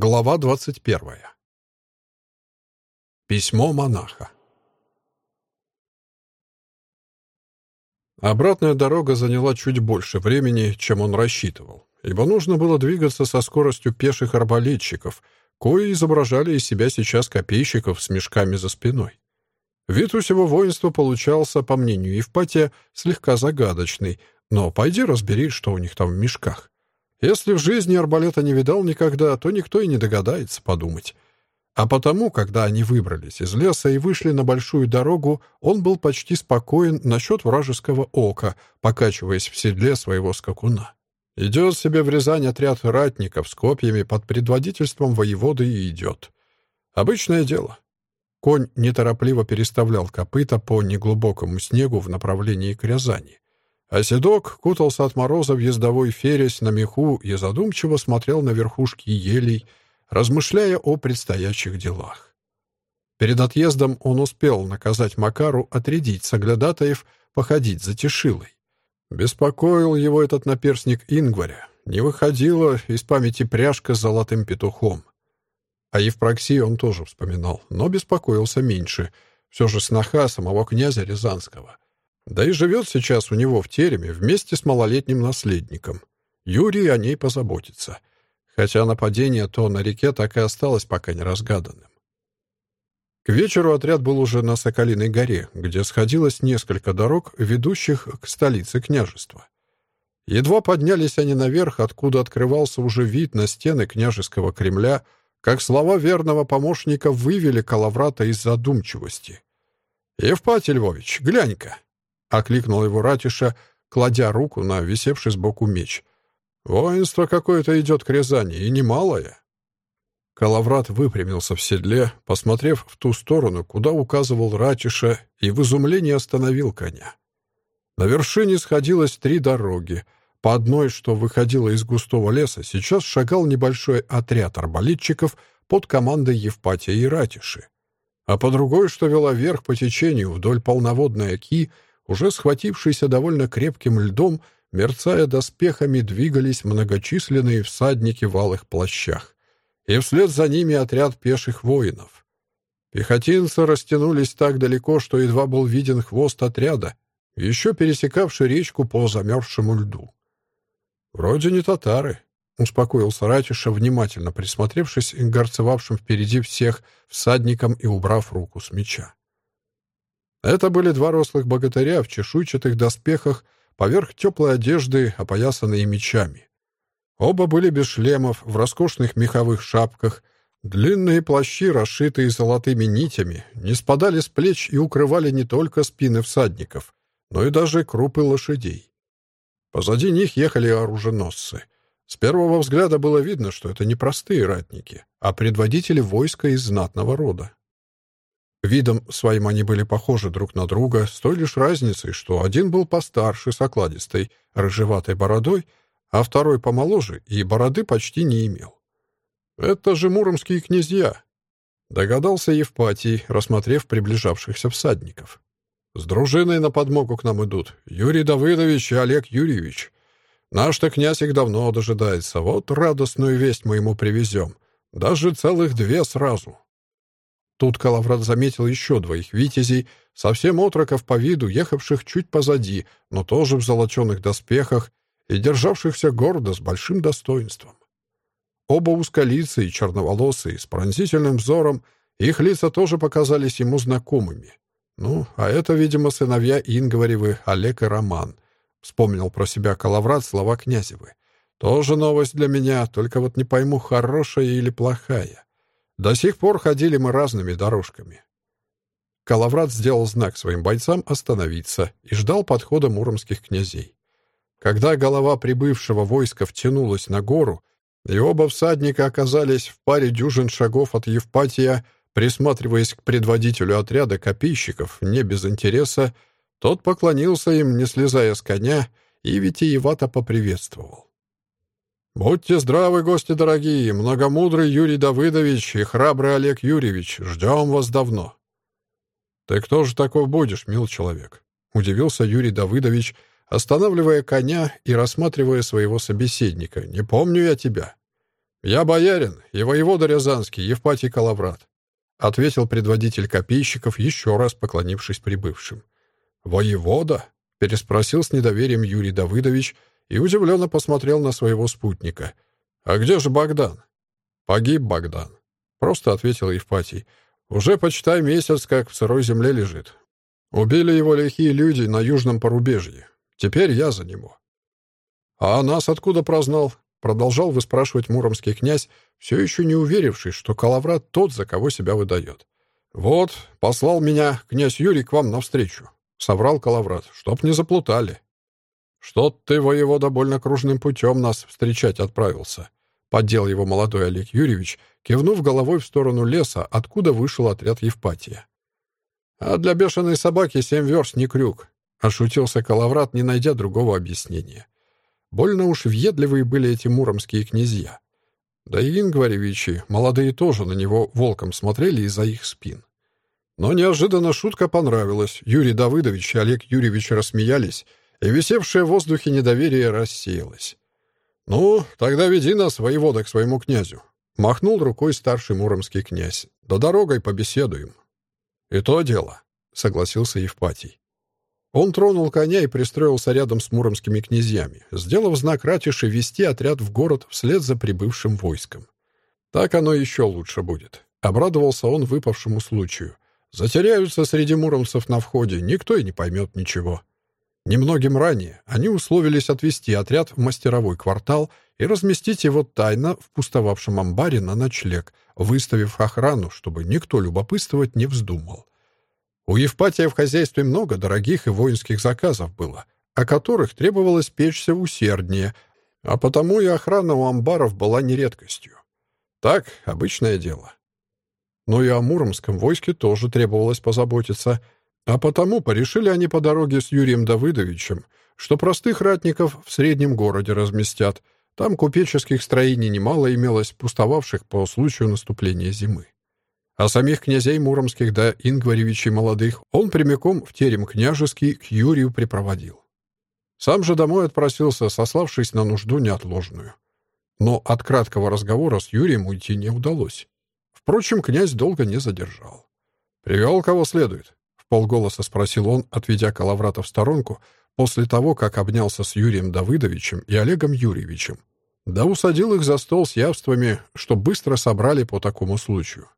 Глава 21. Письмо монаха. Обратная дорога заняла чуть больше времени, чем он рассчитывал, ибо нужно было двигаться со скоростью пеших арбалетчиков, кои изображали из себя сейчас копейщиков с мешками за спиной. Вид у всего воинства получался, по мнению Евпатия, слегка загадочный, но пойди разбери, что у них там в мешках. Если в жизни арбалета не видал никогда, то никто и не догадается подумать. А потому, когда они выбрались из леса и вышли на большую дорогу, он был почти спокоен насчет вражеского ока, покачиваясь в седле своего скакуна. Идет себе в Рязань отряд ратников с копьями под предводительством воеводы и идет. Обычное дело. Конь неторопливо переставлял копыта по неглубокому снегу в направлении к Рязани. А седок кутался от мороза в ездовой фересь на меху и задумчиво смотрел на верхушки елей, размышляя о предстоящих делах. Перед отъездом он успел наказать Макару отрядить соглядатаев походить за Тишилой. Беспокоил его этот наперсник Ингваря. Не выходила из памяти пряжка с золотым петухом. А Евпроксии он тоже вспоминал, но беспокоился меньше. Все же сноха самого князя Рязанского — да и живет сейчас у него в тереме вместе с малолетним наследником. Юрий о ней позаботится. Хотя нападение то на реке так и осталось пока не разгаданным. К вечеру отряд был уже на Соколиной горе, где сходилось несколько дорог, ведущих к столице княжества. Едва поднялись они наверх, откуда открывался уже вид на стены княжеского Кремля, как слова верного помощника вывели Калаврата из задумчивости. «Евпатий Львович, глянь-ка!» — окликнул его Ратиша, кладя руку на висевший сбоку меч. «Воинство какое-то идет к Рязани, и немалое». Калаврат выпрямился в седле, посмотрев в ту сторону, куда указывал Ратиша, и в изумлении остановил коня. На вершине сходилось три дороги. По одной, что выходила из густого леса, сейчас шагал небольшой отряд арбалетчиков под командой Евпатия и Ратиши. А по другой, что вела вверх по течению вдоль полноводной оки, уже схватившийся довольно крепким льдом, мерцая доспехами, двигались многочисленные всадники в алых плащах. И вслед за ними отряд пеших воинов. Пехотинцы растянулись так далеко, что едва был виден хвост отряда, еще пересекавший речку по замерзшему льду. «Вроде не татары», — успокоился Ратиша, внимательно присмотревшись к горцевавшим впереди всех всадникам и убрав руку с меча. Это были два рослых богатыря в чешуйчатых доспехах, поверх теплой одежды, опоясанные мечами. Оба были без шлемов, в роскошных меховых шапках. Длинные плащи, расшитые золотыми нитями, не спадали с плеч и укрывали не только спины всадников, но и даже крупы лошадей. Позади них ехали оруженосцы. С первого взгляда было видно, что это не простые ратники, а предводители войска из знатного рода. Видом своим они были похожи друг на друга, с той лишь разницей, что один был постарше, с окладистой, рыжеватой бородой, а второй помоложе и бороды почти не имел. «Это же муромские князья», — догадался Евпатий, рассмотрев приближавшихся всадников. «С дружиной на подмогу к нам идут Юрий Давыдович и Олег Юрьевич. Наш-то князь их давно дожидается. Вот радостную весть мы ему привезем. Даже целых две сразу». Тут Калаврат заметил еще двоих витязей, совсем отроков по виду, ехавших чуть позади, но тоже в золоченых доспехах и державшихся гордо с большим достоинством. Оба узколицые и черноволосые, с пронзительным взором, их лица тоже показались ему знакомыми. Ну, а это, видимо, сыновья Ингваревы, Олег и Роман. Вспомнил про себя Калаврат слова Князевы. Тоже новость для меня, только вот не пойму, хорошая или плохая. До сих пор ходили мы разными дорожками. Калаврат сделал знак своим бойцам остановиться и ждал подхода муромских князей. Когда голова прибывшего войска втянулась на гору, и оба всадника оказались в паре дюжин шагов от Евпатия, присматриваясь к предводителю отряда копейщиков не без интереса, тот поклонился им, не слезая с коня, и витиевато поприветствовал. «Будьте здравы, гости дорогие, многомудрый Юрий Давыдович и храбрый Олег Юрьевич, ждем вас давно». «Ты кто же такой будешь, мил человек?» — удивился Юрий Давыдович, останавливая коня и рассматривая своего собеседника. «Не помню я тебя». «Я боярин и воевода Рязанский, Евпатий Калаврат», ответил предводитель копейщиков, еще раз поклонившись прибывшим. «Воевода?» — переспросил с недоверием Юрий Давыдович и удивленно посмотрел на своего спутника. «А где же Богдан?» «Погиб Богдан», — просто ответил Евпатий. «Уже, почитай, месяц, как в сырой земле лежит. Убили его лихие люди на южном порубежье. Теперь я за него». «А нас откуда прознал?» Продолжал выспрашивать муромский князь, все еще не уверившись, что Калаврат тот, за кого себя выдает. «Вот, послал меня князь Юрий к вам навстречу», — соврал Калаврат, — «чтоб не заплутали». «Что ты, воевода, больно кружным путем нас встречать отправился», — поддел его молодой Олег Юрьевич, кивнув головой в сторону леса, откуда вышел отряд Евпатия. «А для бешеной собаки семь верст не крюк», — ошутился Калаврат, не найдя другого объяснения. Больно уж въедливые были эти муромские князья. Да и Ингваревичи, молодые тоже на него волком смотрели из-за их спин. Но неожиданно шутка понравилась. Юрий Давыдович и Олег Юрьевич рассмеялись, и висевшее в воздухе недоверие рассеялось. «Ну, тогда веди нас, воевода, к своему князю», — махнул рукой старший муромский князь. «Да дорогой побеседуем». «И то дело», — согласился Евпатий. Он тронул коня и пристроился рядом с муромскими князьями, сделав знак ратиши вести отряд в город вслед за прибывшим войском. Так оно еще лучше будет. Обрадовался он выпавшему случаю. Затеряются среди муромцев на входе, никто и не поймет ничего. Немногим ранее они условились отвести отряд в мастеровой квартал и разместить его тайно в пустовавшем амбаре на ночлег, выставив охрану, чтобы никто любопытствовать не вздумал. У Евпатия в хозяйстве много дорогих и воинских заказов было, о которых требовалось печься усерднее, а потому и охрана у амбаров была не редкостью. Так, обычное дело. Но и о Муромском войске тоже требовалось позаботиться, а потому порешили они по дороге с Юрием Давыдовичем, что простых ратников в среднем городе разместят. Там купеческих строений немало имелось, пустовавших по случаю наступления зимы. А самих князей Муромских да Ингваревичей молодых он прямиком в терем княжеский к Юрию припроводил. Сам же домой отпросился, сославшись на нужду неотложную. Но от краткого разговора с Юрием уйти не удалось. Впрочем, князь долго не задержал. «Привел кого следует?» — полголоса спросил он, отведя Калаврата в сторонку, после того, как обнялся с Юрием Давыдовичем и Олегом Юрьевичем. Да усадил их за стол с явствами, что быстро собрали по такому случаю.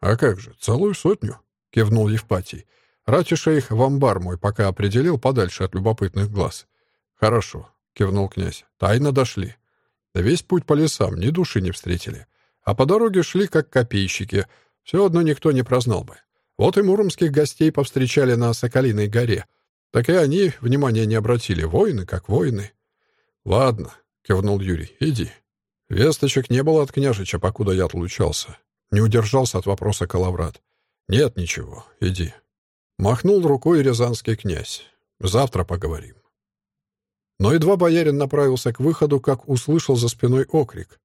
«А как же, целую сотню», — кивнул Евпатий. «Ратиша их в амбар мой пока определил подальше от любопытных глаз». «Хорошо», — кивнул князь. «Тайно дошли. Весь путь по лесам, ни души не встретили. А по дороге шли, как копейщики. Все одно никто не прознал бы. Вот и муромских гостей повстречали на Соколиной горе. Так и они внимания не обратили. Воины как воины». «Ладно», — кивнул Юрий, — «иди». Весточек не было от княжича, покуда я отлучался. Не удержался от вопроса Калаврат. «Нет ничего, иди». Махнул рукой рязанский князь. «Завтра поговорим». Но едва боярин направился к выходу, как услышал за спиной окрик.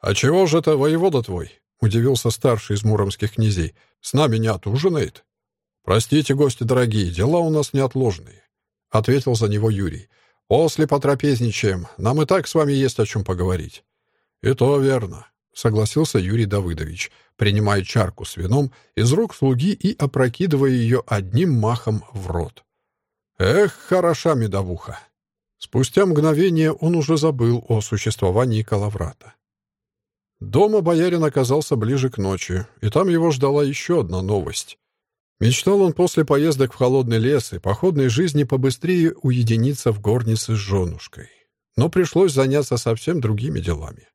«А чего же это воевода твой?» — удивился старший из муромских князей. «С нами не отужинает?» «Простите, гости дорогие, дела у нас неотложные», — ответил за него Юрий. «После потрапезничаем. Нам и так с вами есть о чем поговорить». «И то верно», согласился Юрий Давыдович, принимая чарку с вином из рук слуги и опрокидывая ее одним махом в рот. «Эх, хороша медовуха!» Спустя мгновение он уже забыл о существовании Калаврата. Дома боярин оказался ближе к ночи, и там его ждала еще одна новость. Мечтал он после поездок в холодный лес и походной жизни побыстрее уединиться в горнице с женушкой. Но пришлось заняться совсем другими делами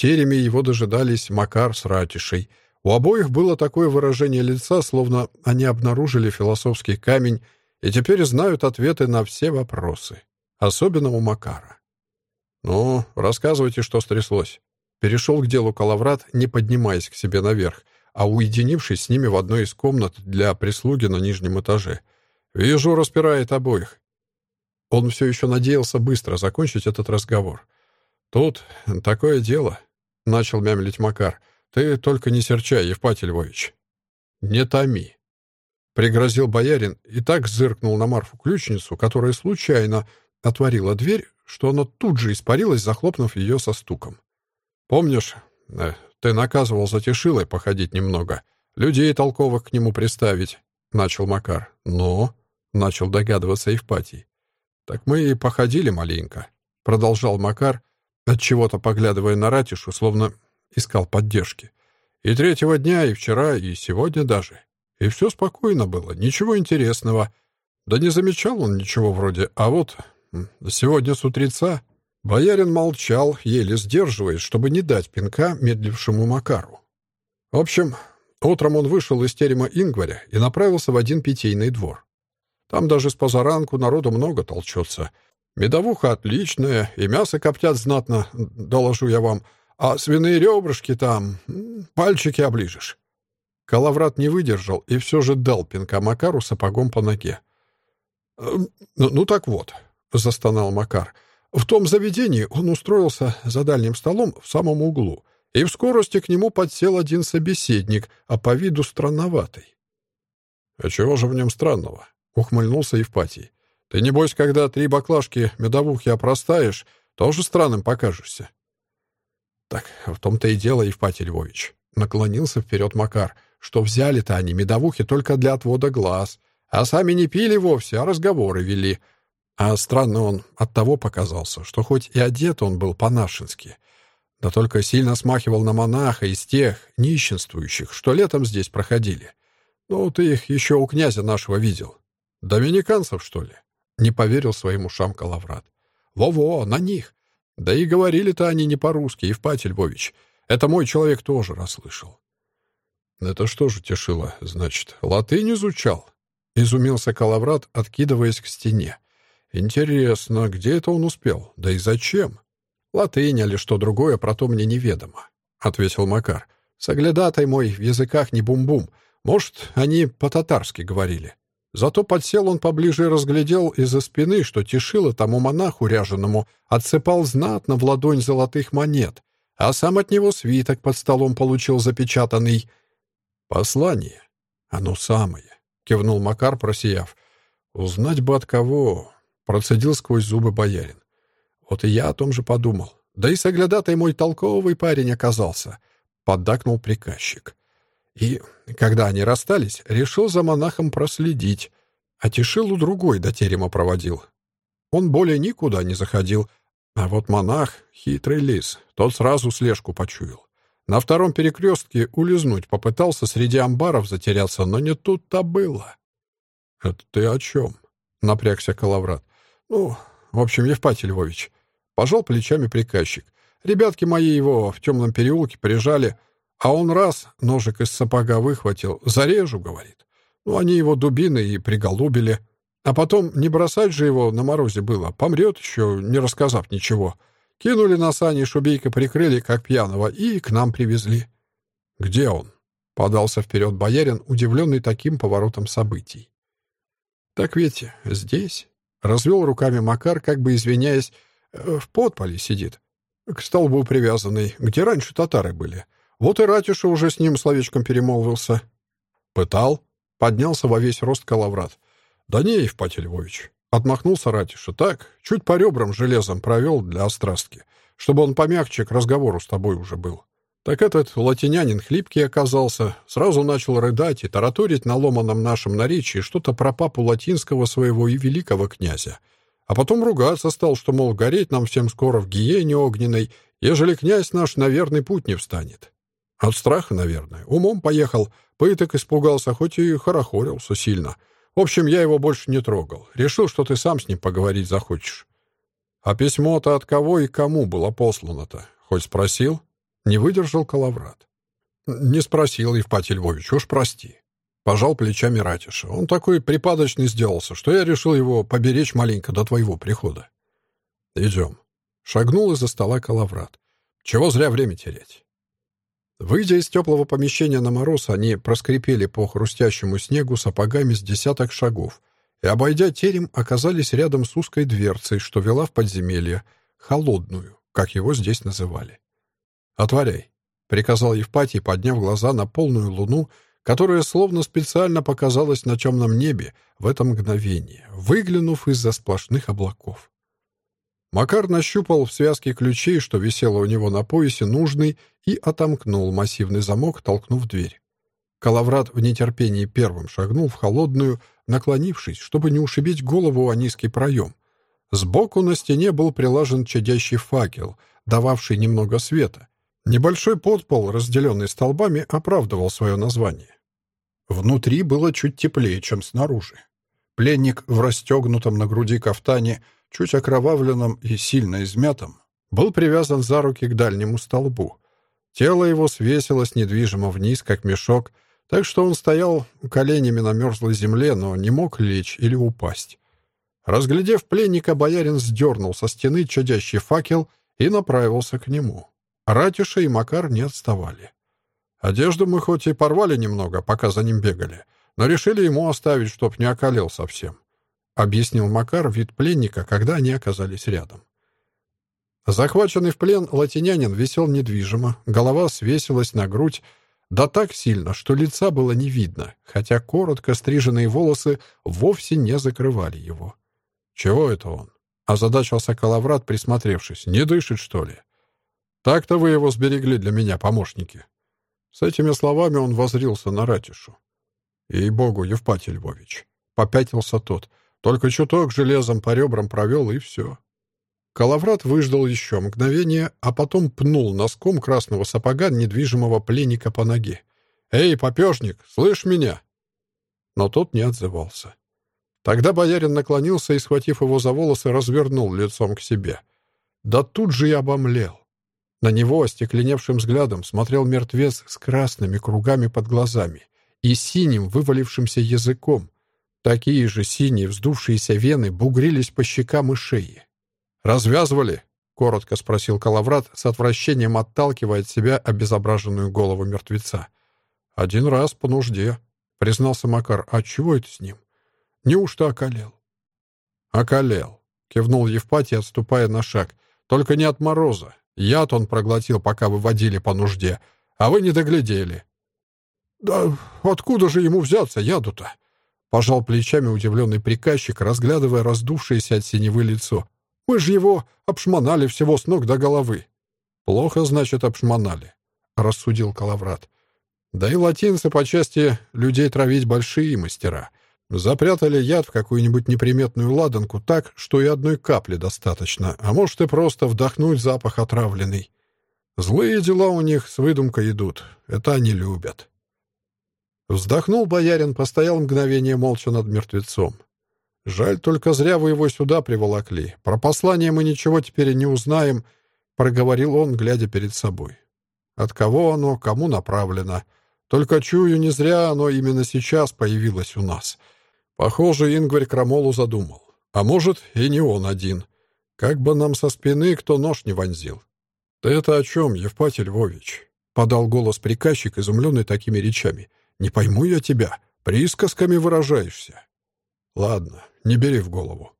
тереме его дожидались Макар с Ратишей. У обоих было такое выражение лица, словно они обнаружили философский камень и теперь знают ответы на все вопросы. Особенно у Макара. «Ну, рассказывайте, что стряслось». Перешел к делу Калаврат, не поднимаясь к себе наверх, а уединившись с ними в одной из комнат для прислуги на нижнем этаже. «Вижу, распирает обоих». Он все еще надеялся быстро закончить этот разговор. «Тут такое дело», — начал мямлить Макар. «Ты только не серчай, Евпатий Львович». «Не томи», — пригрозил боярин и так зыркнул на Марфу-ключницу, которая случайно отворила дверь, что она тут же испарилась, захлопнув ее со стуком. Помнишь, э, ты наказывал за Тишилой походить немного, людей толковых к нему приставить?» — начал Макар. «Но...» — начал догадываться Евпатий. «Так мы и походили маленько», — продолжал Макар, отчего-то поглядывая на Ратишу, словно искал поддержки. «И третьего дня, и вчера, и сегодня даже. И все спокойно было, ничего интересного. Да не замечал он ничего вроде, а вот сегодня с утреца боярин молчал, еле сдерживаясь, чтобы не дать пинка медлившему Макару. В общем, утром он вышел из терема Ингваря и направился в один питейный двор. Там даже с позаранку народу много толчется. Медовуха отличная, и мясо коптят знатно, доложу я вам, а свиные ребрышки там, пальчики оближешь. Калаврат не выдержал и все же дал пинка Макару сапогом по ноге. «Ну, ну так вот», — застонал Макар, — «в том заведении он устроился за дальним столом в самом углу, и в скорости к нему подсел один собеседник, а по виду странноватый». «А чего же в нем странного?» — ухмыльнулся Евпатий. «Ты, небось, когда три баклажки медовухи опростаешь, тоже странным покажешься». «Так в том-то и дело, Евпатий Львович», — наклонился вперед Макар, «что взяли-то они медовухи только для отвода глаз». А сами не пили вовсе, а разговоры вели. А странно он от того показался, что хоть и одет он был по-нашенски, да только сильно смахивал на монаха из тех нищенствующих, что летом здесь проходили. Ну, ты их еще у князя нашего видел. Доминиканцев, что ли? Не поверил своим ушам Калаврат. Во-во, на них. Да и говорили-то они не по-русски, Евпатий Львович. Это мой человек тоже расслышал. Это что же тешило, значит, латынь изучал? — изумился Калаврат, откидываясь к стене. «Интересно, где это он успел? Да и зачем?» «Латынь или что другое, про то мне неведомо», — ответил Макар. «Соглядатай мой в языках не бум-бум. Может, они по-татарски говорили». Зато подсел он поближе и разглядел из-за спины, что тишило тому монаху ряженому, отсыпал знатно в ладонь золотых монет, а сам от него свиток под столом получил запечатанный. Послание. Оно самое. — кивнул Макар, просияв. «Узнать бы от кого?» — процедил сквозь зубы боярин. «Вот и я о том же подумал. Да и соглядатай мой толковый парень оказался», — поддакнул приказчик. И, когда они расстались, решил за монахом проследить, а Тишилу другой до терема проводил. Он более никуда не заходил, а вот монах — хитрый лис, тот сразу слежку почуял. На втором перекрестке улизнуть попытался, среди амбаров затеряться, но не тут-то было. — Это ты о чем? — напрягся Калаврат. — Ну, в общем, Евпатий Львович. Пожал плечами приказчик. Ребятки мои его в темном переулке прижали, а он раз ножик из сапога выхватил. «Зарежу», — говорит. Ну, они его дубины и приголубили. А потом не бросать же его на морозе было. Помрет еще, не рассказав ничего. — Кинули на сани, шубейка прикрыли, как пьяного, и к нам привезли. «Где он?» — подался вперед боярин, удивленный таким поворотом событий. «Так ведь здесь?» — развел руками Макар, как бы извиняясь, «Э, «в подполе сидит, к столбу привязанный, где раньше татары были. Вот и Ратюша уже с ним словечком перемолвился». «Пытал?» — поднялся во весь рост Калаврат. «Да не, Евпатий Львович, Отмахнулся Ратиша. Так, чуть по ребрам железом провел для острастки, чтобы он помягче к разговору с тобой уже был. Так этот латинянин хлипкий оказался, сразу начал рыдать и тараторить на ломаном нашем наречии что-то про папу латинского своего и великого князя. А потом ругаться стал, что, мол, гореть нам всем скоро в гиене огненной, ежели князь наш на верный путь не встанет. От страха, наверное. Умом поехал, пыток испугался, хоть и хорохорился сильно — в общем, я его больше не трогал. Решил, что ты сам с ним поговорить захочешь. А письмо-то от кого и кому было послано-то? Хоть спросил? Не выдержал Калаврат. Не спросил, Евпатий Львович, уж прости. Пожал плечами Ратиша. Он такой припадочный сделался, что я решил его поберечь маленько до твоего прихода. Идем. Шагнул из-за стола Калаврат. Чего зря время терять. Выйдя из теплого помещения на мороз, они проскрипели по хрустящему снегу сапогами с десяток шагов и, обойдя терем, оказались рядом с узкой дверцей, что вела в подземелье, холодную, как его здесь называли. «Отворяй», — приказал Евпатий, подняв глаза на полную луну, которая словно специально показалась на темном небе в это мгновение, выглянув из-за сплошных облаков. Макар нащупал в связке ключей, что висело у него на поясе, нужный, и отомкнул массивный замок, толкнув дверь. Калаврат в нетерпении первым шагнул в холодную, наклонившись, чтобы не ушибить голову о низкий проем. Сбоку на стене был прилажен чадящий факел, дававший немного света. Небольшой подпол, разделенный столбами, оправдывал свое название. Внутри было чуть теплее, чем снаружи. Пленник в расстегнутом на груди кафтане, чуть окровавленном и сильно измятом, был привязан за руки к дальнему столбу. Тело его свесилось недвижимо вниз, как мешок, так что он стоял коленями на мерзлой земле, но не мог лечь или упасть. Разглядев пленника, боярин сдернул со стены чадящий факел и направился к нему. Ратиша и Макар не отставали. Одежду мы хоть и порвали немного, пока за ним бегали, но решили ему оставить, чтоб не околел совсем», — объяснил Макар вид пленника, когда они оказались рядом. Захваченный в плен латинянин висел недвижимо, голова свесилась на грудь, да так сильно, что лица было не видно, хотя коротко стриженные волосы вовсе не закрывали его. «Чего это он?» — озадачился Калаврат, присмотревшись. «Не дышит, что ли?» «Так-то вы его сберегли для меня, помощники». С этими словами он возрился на ратишу. «Ей-богу, Евпатий Львович!» — попятился тот. «Только чуток железом по ребрам провел, и все». Калаврат выждал еще мгновение, а потом пнул носком красного сапога недвижимого пленника по ноге. «Эй, попешник, слышь меня?» Но тот не отзывался. Тогда боярин наклонился и, схватив его за волосы, развернул лицом к себе. Да тут же и обомлел. На него остекленевшим взглядом смотрел мертвец с красными кругами под глазами и синим вывалившимся языком. Такие же синие вздувшиеся вены бугрились по щекам и шее. «Развязывали?» — коротко спросил Калаврат, с отвращением отталкивая от себя обезображенную голову мертвеца. «Один раз по нужде», — признался Макар. «А чего это с ним? Неужто околел?» «Околел», — кивнул Евпатий, отступая на шаг. «Только не от мороза. Яд он проглотил, пока выводили по нужде, а вы не доглядели. «Да откуда же ему взяться яду-то?» Пожал плечами удивленный приказчик, разглядывая раздувшееся от синевы лицо. «Мы же его обшмонали всего с ног до головы». «Плохо, значит, обшмонали», — рассудил Калаврат. «Да и латинцы по части людей травить большие мастера. Запрятали яд в какую-нибудь неприметную ладанку так, что и одной капли достаточно, а может и просто вдохнуть запах отравленный. Злые дела у них с выдумкой идут. Это они любят». Вздохнул боярин, постоял мгновение молча над мертвецом. «Жаль, только зря вы его сюда приволокли. Про послание мы ничего теперь не узнаем», — проговорил он, глядя перед собой. «От кого оно, кому направлено? Только чую, не зря оно именно сейчас появилось у нас. Похоже, Ингварь Крамолу задумал. А может, и не он один. Как бы нам со спины кто нож не вонзил». «Ты это о чем, Евпатий Львович?» — подал голос приказчик, изумленный такими речами — не пойму я тебя. Присказками выражаешься. Ладно, не бери в голову.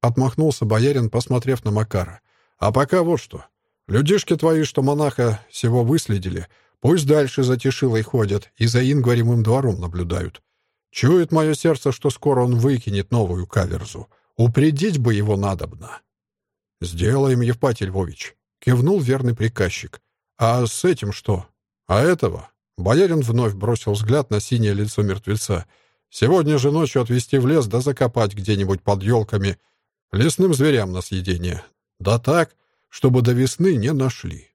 Отмахнулся боярин, посмотрев на Макара. А пока вот что. Людишки твои, что монаха всего выследили, пусть дальше за Тишилой ходят и за Ингваревым двором наблюдают. Чует мое сердце, что скоро он выкинет новую каверзу. Упредить бы его надобно. «Сделаем, Евпатий Львович», — кивнул верный приказчик. «А с этим что? А этого? Боярин вновь бросил взгляд на синее лицо мертвеца. «Сегодня же ночью отвезти в лес да закопать где-нибудь под елками лесным зверям на съедение. Да так, чтобы до весны не нашли».